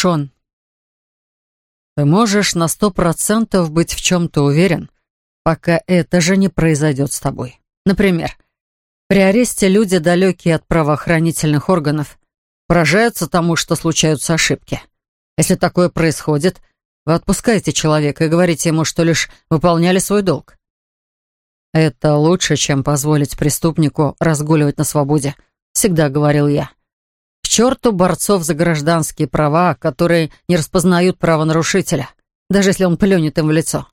Шон. Ты можешь на сто процентов быть в чем-то уверен, пока это же не произойдет с тобой. Например, при аресте люди, далекие от правоохранительных органов, поражаются тому, что случаются ошибки. Если такое происходит, вы отпускаете человека и говорите ему, что лишь выполняли свой долг. Это лучше, чем позволить преступнику разгуливать на свободе, всегда говорил я черту борцов за гражданские права, которые не распознают правонарушителя, даже если он плюнет им в лицо.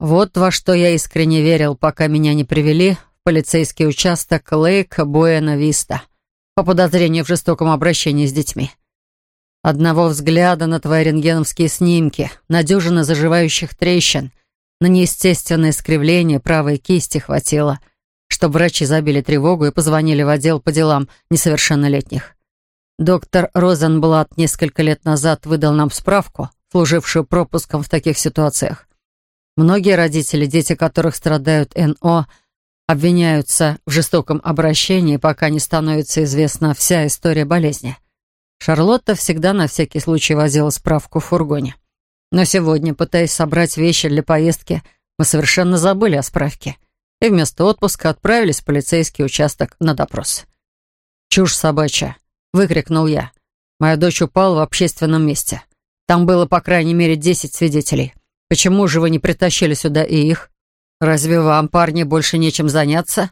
Вот во что я искренне верил, пока меня не привели в полицейский участок Лейка Буэна-Виста по подозрению в жестоком обращении с детьми. Одного взгляда на твои рентгеновские снимки, на дюжины заживающих трещин, на неестественное искривление правой кисти хватило, чтобы врачи забили тревогу и позвонили в отдел по делам несовершеннолетних. Доктор Розенблат несколько лет назад выдал нам справку, служившую пропуском в таких ситуациях. Многие родители, дети которых страдают НО, обвиняются в жестоком обращении, пока не становится известна вся история болезни. Шарлотта всегда на всякий случай возила справку в фургоне. Но сегодня, пытаясь собрать вещи для поездки, мы совершенно забыли о справке и вместо отпуска отправились в полицейский участок на допрос. Чушь собачья выкрикнул я. Моя дочь упала в общественном месте. Там было по крайней мере десять свидетелей. Почему же вы не притащили сюда и их? Разве вам, парни, больше нечем заняться?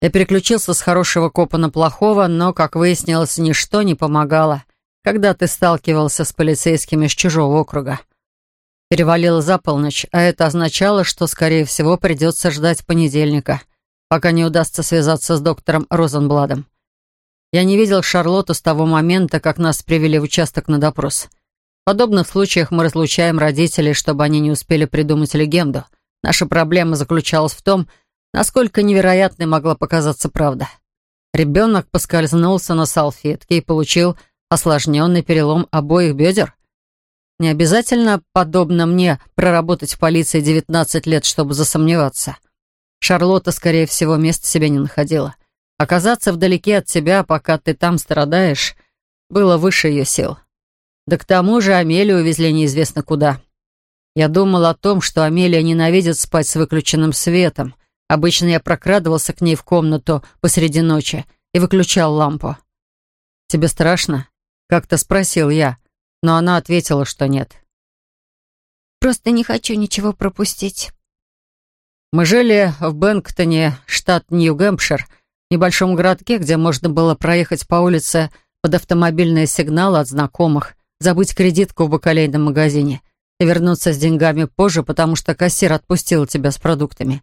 Я переключился с хорошего копа на плохого, но, как выяснилось, ничто не помогало, когда ты сталкивался с полицейскими с чужого округа. Перевалило за полночь, а это означало, что, скорее всего, придется ждать понедельника, пока не удастся связаться с доктором Розенбладом. Я не видел Шарлотту с того момента, как нас привели в участок на допрос. В подобных случаях мы разлучаем родителей, чтобы они не успели придумать легенду. Наша проблема заключалась в том, насколько невероятной могла показаться правда. Ребенок поскользнулся на салфетке и получил осложненный перелом обоих бедер. Не обязательно, подобно мне, проработать в полиции 19 лет, чтобы засомневаться. Шарлотта, скорее всего, места себе не находила. Оказаться вдалеке от тебя, пока ты там страдаешь, было выше ее сил. Да к тому же Амелию увезли неизвестно куда. Я думал о том, что Амелия ненавидит спать с выключенным светом. Обычно я прокрадывался к ней в комнату посреди ночи и выключал лампу. «Тебе страшно?» — как-то спросил я, но она ответила, что нет. «Просто не хочу ничего пропустить». Мы жили в Бэнктоне, штат Нью-Гэмпшир, небольшом городке, где можно было проехать по улице под автомобильные сигналы от знакомых, забыть кредитку в бакалейном магазине и вернуться с деньгами позже, потому что кассир отпустил тебя с продуктами.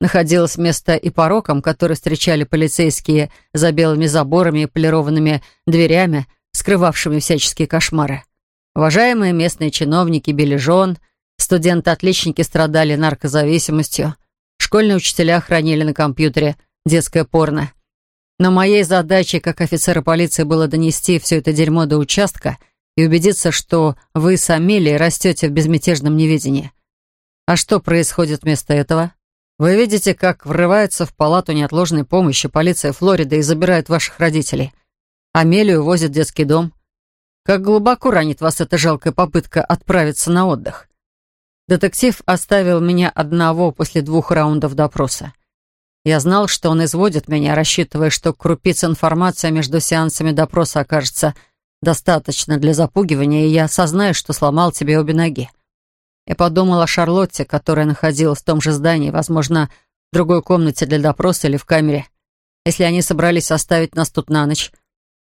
Находилось место и пороком, который встречали полицейские за белыми заборами и полированными дверями, скрывавшими всяческие кошмары. Уважаемые местные чиновники били жен, студенты-отличники страдали наркозависимостью, школьные учителя хранили на компьютере – детское порно. Но моей задачей как офицера полиции было донести все это дерьмо до участка и убедиться, что вы с Амелией растете в безмятежном неведении. А что происходит вместо этого? Вы видите, как врывается в палату неотложной помощи полиция Флориды и забирает ваших родителей. Амелию возят в детский дом. Как глубоко ранит вас эта жалкая попытка отправиться на отдых. Детектив оставил меня одного после двух раундов допроса. Я знал, что он изводит меня, рассчитывая, что крупиц информация между сеансами допроса окажется достаточно для запугивания, и я осознаю, что сломал тебе обе ноги. Я подумал о Шарлотте, которая находилась в том же здании, возможно, в другой комнате для допроса или в камере. Если они собрались оставить нас тут на ночь,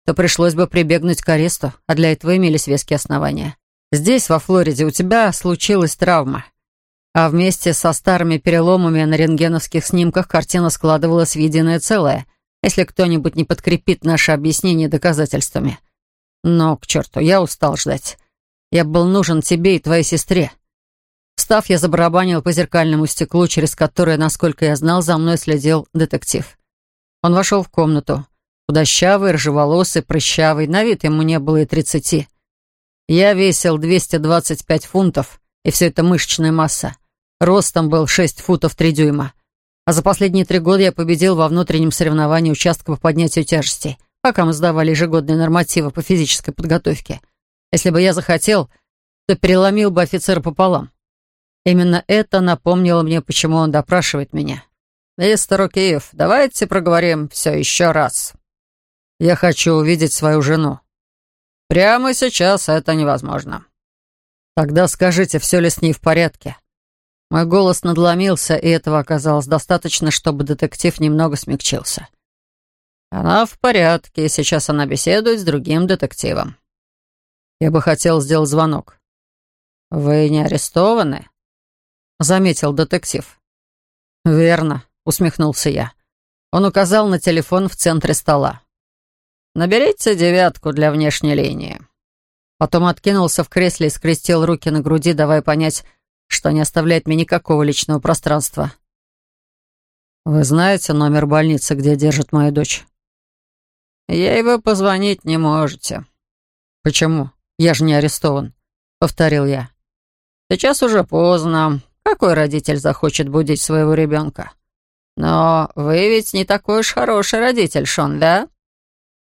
то пришлось бы прибегнуть к аресту, а для этого имелись веские основания. Здесь, во Флориде, у тебя случилась травма. А вместе со старыми переломами на рентгеновских снимках картина складывалась в единое целое, если кто-нибудь не подкрепит наше объяснение доказательствами. Но, к черту, я устал ждать. Я был нужен тебе и твоей сестре. Встав, я забарабанил по зеркальному стеклу, через которое, насколько я знал, за мной следил детектив. Он вошел в комнату. Худощавый, рыжеволосый, прыщавый, на вид ему не было и тридцати. Я весил 225 фунтов, и все это мышечная масса. Ростом был 6 футов 3 дюйма. А за последние три года я победил во внутреннем соревновании участка по поднятию тяжести, пока мы сдавали ежегодные нормативы по физической подготовке. Если бы я захотел, то переломил бы офицера пополам. Именно это напомнило мне, почему он допрашивает меня. «Мистер Укеев, давайте проговорим все еще раз. Я хочу увидеть свою жену. Прямо сейчас это невозможно. Тогда скажите, все ли с ней в порядке?» Мой голос надломился, и этого оказалось достаточно, чтобы детектив немного смягчился. «Она в порядке, и сейчас она беседует с другим детективом». «Я бы хотел сделать звонок». «Вы не арестованы?» — заметил детектив. «Верно», — усмехнулся я. Он указал на телефон в центре стола. «Наберите девятку для внешней линии». Потом откинулся в кресле и скрестил руки на груди, давая понять, что не оставляет мне никакого личного пространства. «Вы знаете номер больницы, где держит мою дочь?» «Ей вы позвонить не можете». «Почему? Я же не арестован», — повторил я. «Сейчас уже поздно. Какой родитель захочет будить своего ребенка?» «Но вы ведь не такой уж хороший родитель, Шон, да?»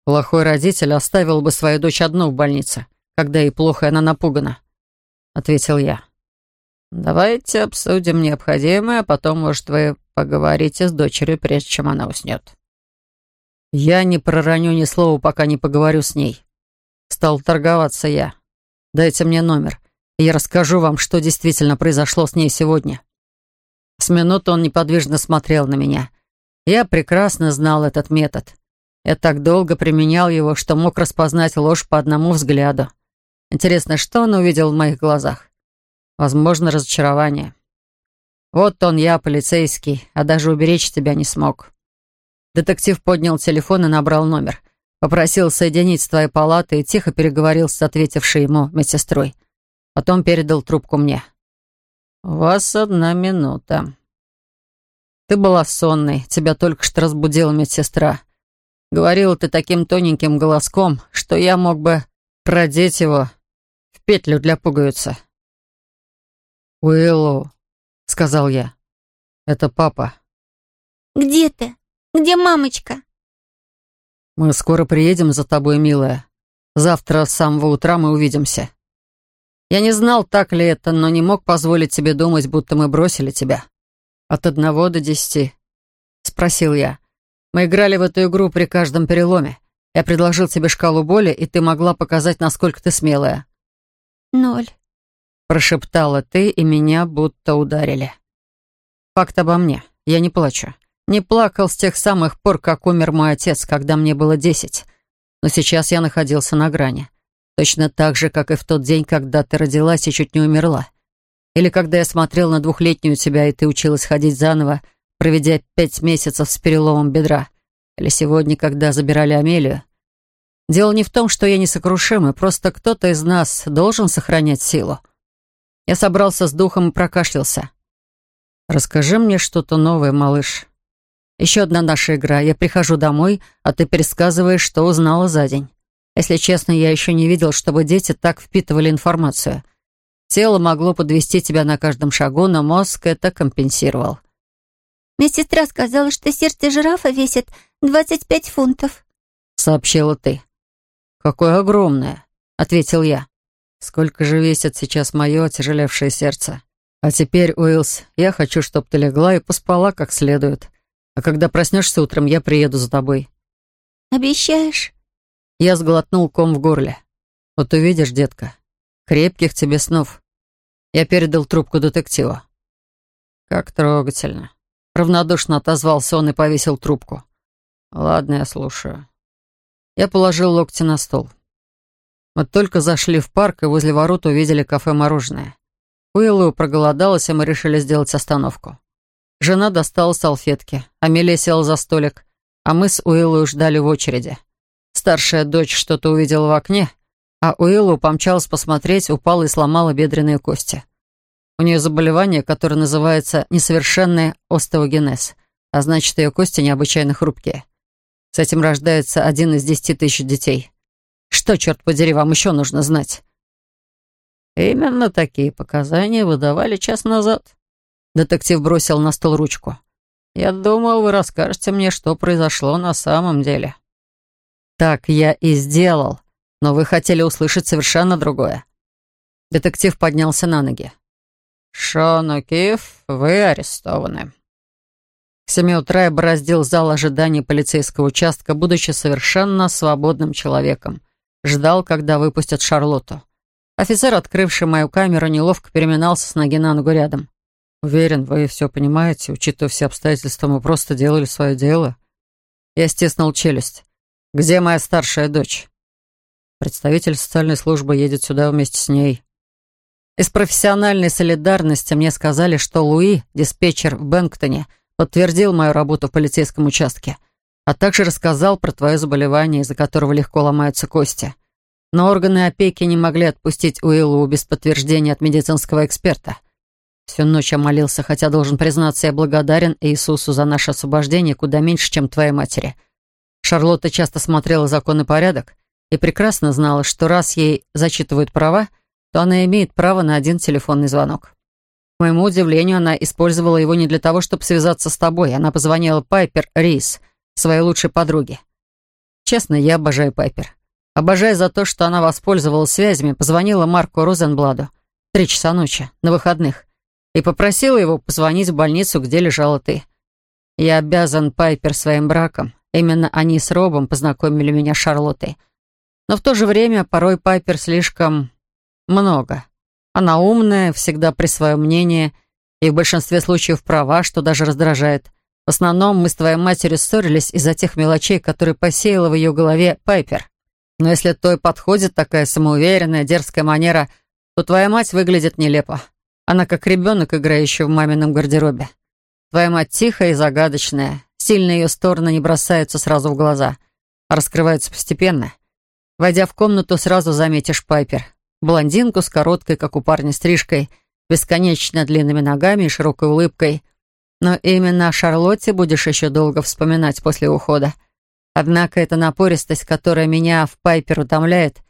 Плохой родитель оставил бы свою дочь одну в больнице, когда ей плохо и она напугана, — ответил я. «Давайте обсудим необходимое, а потом, может, вы поговорите с дочерью, прежде чем она уснет». «Я не пророню ни слова, пока не поговорю с ней». Стал торговаться я. «Дайте мне номер, и я расскажу вам, что действительно произошло с ней сегодня». С минуты он неподвижно смотрел на меня. Я прекрасно знал этот метод. Я так долго применял его, что мог распознать ложь по одному взгляду. Интересно, что он увидел в моих глазах? Возможно, разочарование. Вот он я, полицейский, а даже уберечь тебя не смог. Детектив поднял телефон и набрал номер. Попросил соединить с твоей палатой и тихо переговорил с ответившей ему медсестрой. Потом передал трубку мне. «У вас одна минута». «Ты была сонной, тебя только что разбудила медсестра. Говорила ты таким тоненьким голоском, что я мог бы продеть его в петлю для пуговицы. «Уиллоу», — сказал я, — «это папа». «Где ты? Где мамочка?» «Мы скоро приедем за тобой, милая. Завтра с самого утра мы увидимся». Я не знал, так ли это, но не мог позволить себе думать, будто мы бросили тебя. «От одного до десяти?» — спросил я. «Мы играли в эту игру при каждом переломе. Я предложил тебе шкалу боли, и ты могла показать, насколько ты смелая». «Ноль», прошептала ты, и меня будто ударили. Факт обо мне. Я не плачу. Не плакал с тех самых пор, как умер мой отец, когда мне было десять. Но сейчас я находился на грани. Точно так же, как и в тот день, когда ты родилась и чуть не умерла. Или когда я смотрел на двухлетнюю тебя, и ты училась ходить заново, проведя пять месяцев с переломом бедра. Или сегодня, когда забирали Амелию. Дело не в том, что я несокрушимый, просто кто-то из нас должен сохранять силу. Я собрался с духом и прокашлялся. «Расскажи мне что-то новое, малыш. Еще одна наша игра. Я прихожу домой, а ты пересказываешь, что узнала за день. Если честно, я еще не видел, чтобы дети так впитывали информацию. Тело могло подвести тебя на каждом шагу, но мозг это компенсировал». «Медсестра сказала, что сердце жирафа весит 25 фунтов», — сообщила ты. «Какое огромное», — ответил я. Сколько же весит сейчас мое отяжелевшее сердце? А теперь, Уилс, я хочу, чтобы ты легла и поспала как следует. А когда проснешься утром, я приеду за тобой». «Обещаешь?» Я сглотнул ком в горле. «Вот увидишь, детка. Крепких тебе снов». Я передал трубку детектива. «Как трогательно». Равнодушно отозвался он и повесил трубку. «Ладно, я слушаю». Я положил локти на стол. Мы только зашли в парк и возле ворот увидели кафе-мороженое. Уиллу проголодалась, и мы решили сделать остановку. Жена достала салфетки, Амелия села за столик, а мы с Уиллу ждали в очереди. Старшая дочь что-то увидела в окне, а Уиллу помчалась посмотреть, упала и сломала бедренные кости. У нее заболевание, которое называется несовершенный остеогенез, а значит, ее кости необычайно хрупкие. С этим рождается один из десяти тысяч детей. Что, черт подери, вам еще нужно знать?» «Именно такие показания вы давали час назад». Детектив бросил на стол ручку. «Я думал, вы расскажете мне, что произошло на самом деле». «Так я и сделал, но вы хотели услышать совершенно другое». Детектив поднялся на ноги. «Шон О'Кифф, вы арестованы». К семи утра я бороздил зал ожидания полицейского участка, будучи совершенно свободным человеком ждал, когда выпустят Шарлотту. Офицер, открывший мою камеру, неловко переминался с ноги на ногу рядом. «Уверен, вы все понимаете. Учитывая все обстоятельства, мы просто делали свое дело». Я стиснул челюсть. «Где моя старшая дочь?» «Представитель социальной службы едет сюда вместе с ней». Из профессиональной солидарности мне сказали, что Луи, диспетчер в Бэнктоне, подтвердил мою работу в полицейском участке – а также рассказал про твое заболевание, из-за которого легко ломаются кости. Но органы опеки не могли отпустить Уиллу без подтверждения от медицинского эксперта. Всю ночь я молился, хотя, должен признаться, я благодарен Иисусу за наше освобождение куда меньше, чем твоей матери. Шарлотта часто смотрела «Закон и порядок» и прекрасно знала, что раз ей зачитывают права, то она имеет право на один телефонный звонок. К моему удивлению, она использовала его не для того, чтобы связаться с тобой. Она позвонила Пайпер Рис. — своей лучшей подруге. Честно, я обожаю Пайпер. Обожаю за то, что она воспользовалась связями, позвонила Марку Розенбладу три часа ночи, на выходных, и попросила его позвонить в больницу, где лежала ты. Я обязан Пайпер своим браком. Именно они с Робом познакомили меня с Шарлоттой. Но в то же время порой Пайпер слишком много. Она умная, всегда при своем мнении и в большинстве случаев права, что даже раздражает. В основном мы с твоей матерью ссорились из-за тех мелочей, которые посеяла в ее голове Пайпер. Но если той подходит такая самоуверенная, дерзкая манера, то твоя мать выглядит нелепо. Она как ребенок, играющий в мамином гардеробе. Твоя мать тихая и загадочная. Сильные ее стороны не бросаются сразу в глаза, а раскрываются постепенно. Войдя в комнату, сразу заметишь Пайпер. Блондинку с короткой, как у парня, стрижкой, бесконечно длинными ногами и широкой улыбкой – но именно о Шарлотте будешь еще долго вспоминать после ухода. Однако эта напористость, которая меня в Пайпер утомляет,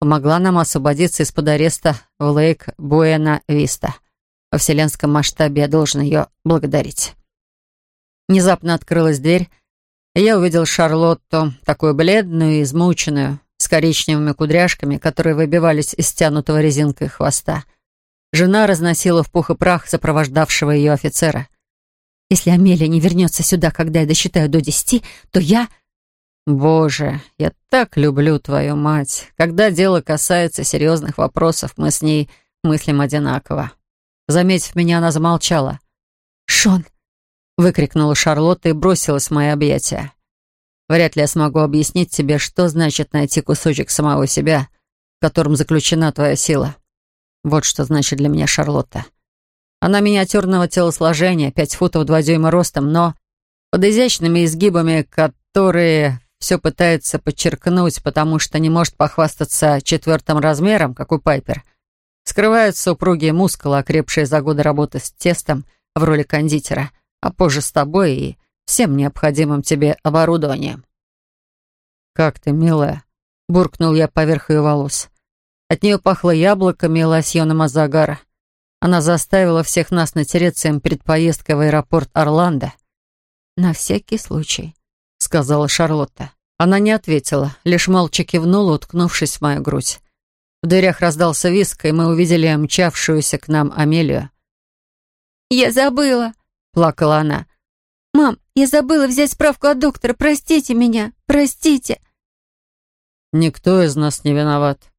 помогла нам освободиться из-под ареста в Лейк Буэна-Виста. Во вселенском масштабе я должен ее благодарить. Внезапно открылась дверь, и я увидел Шарлотту, такую бледную и измученную, с коричневыми кудряшками, которые выбивались из стянутого резинкой хвоста. Жена разносила в пух и прах сопровождавшего ее офицера. Если Амелия не вернется сюда, когда я досчитаю до десяти, то я... Боже, я так люблю твою мать. Когда дело касается серьезных вопросов, мы с ней мыслим одинаково. Заметив меня, она замолчала. «Шон!» — выкрикнула Шарлотта и бросилась в мои объятия. «Вряд ли я смогу объяснить тебе, что значит найти кусочек самого себя, в котором заключена твоя сила. Вот что значит для меня Шарлотта. Она миниатюрного телосложения, пять футов два дюйма ростом, но под изящными изгибами, которые все пытается подчеркнуть, потому что не может похвастаться четвертым размером, как у Пайпер, скрываются упругие мускулы, окрепшие за годы работы с тестом в роли кондитера, а позже с тобой и всем необходимым тебе оборудованием. «Как ты, милая!» — буркнул я поверх ее волос. От нее пахло яблоками и лосьоном Азагара — она заставила всех нас натереться им перед поездкой в аэропорт Орландо. «На всякий случай», — сказала Шарлотта. Она не ответила, лишь молча кивнула, уткнувшись в мою грудь. В дверях раздался виск, и мы увидели мчавшуюся к нам Амелию. «Я забыла», — плакала она. «Мам, я забыла взять справку от доктора. Простите меня, простите». «Никто из нас не виноват».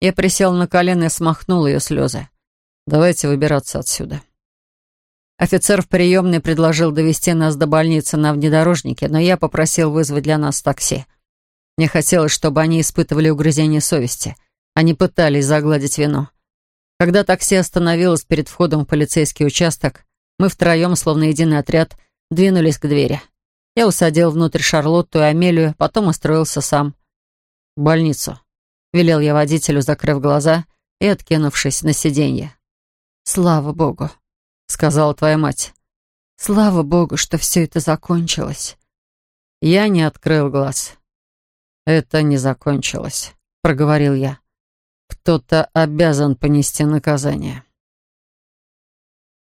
Я присел на колено и смахнул ее слезы. Давайте выбираться отсюда». Офицер в приемной предложил довести нас до больницы на внедорожнике, но я попросил вызвать для нас такси. Мне хотелось, чтобы они испытывали угрызение совести. Они пытались загладить вину. Когда такси остановилось перед входом в полицейский участок, мы втроем, словно единый отряд, двинулись к двери. Я усадил внутрь Шарлотту и Амелию, потом устроился сам. «В больницу», — велел я водителю, закрыв глаза и откинувшись на сиденье. «Слава Богу», — сказала твоя мать. «Слава Богу, что все это закончилось». Я не открыл глаз. «Это не закончилось», — проговорил я. «Кто-то обязан понести наказание».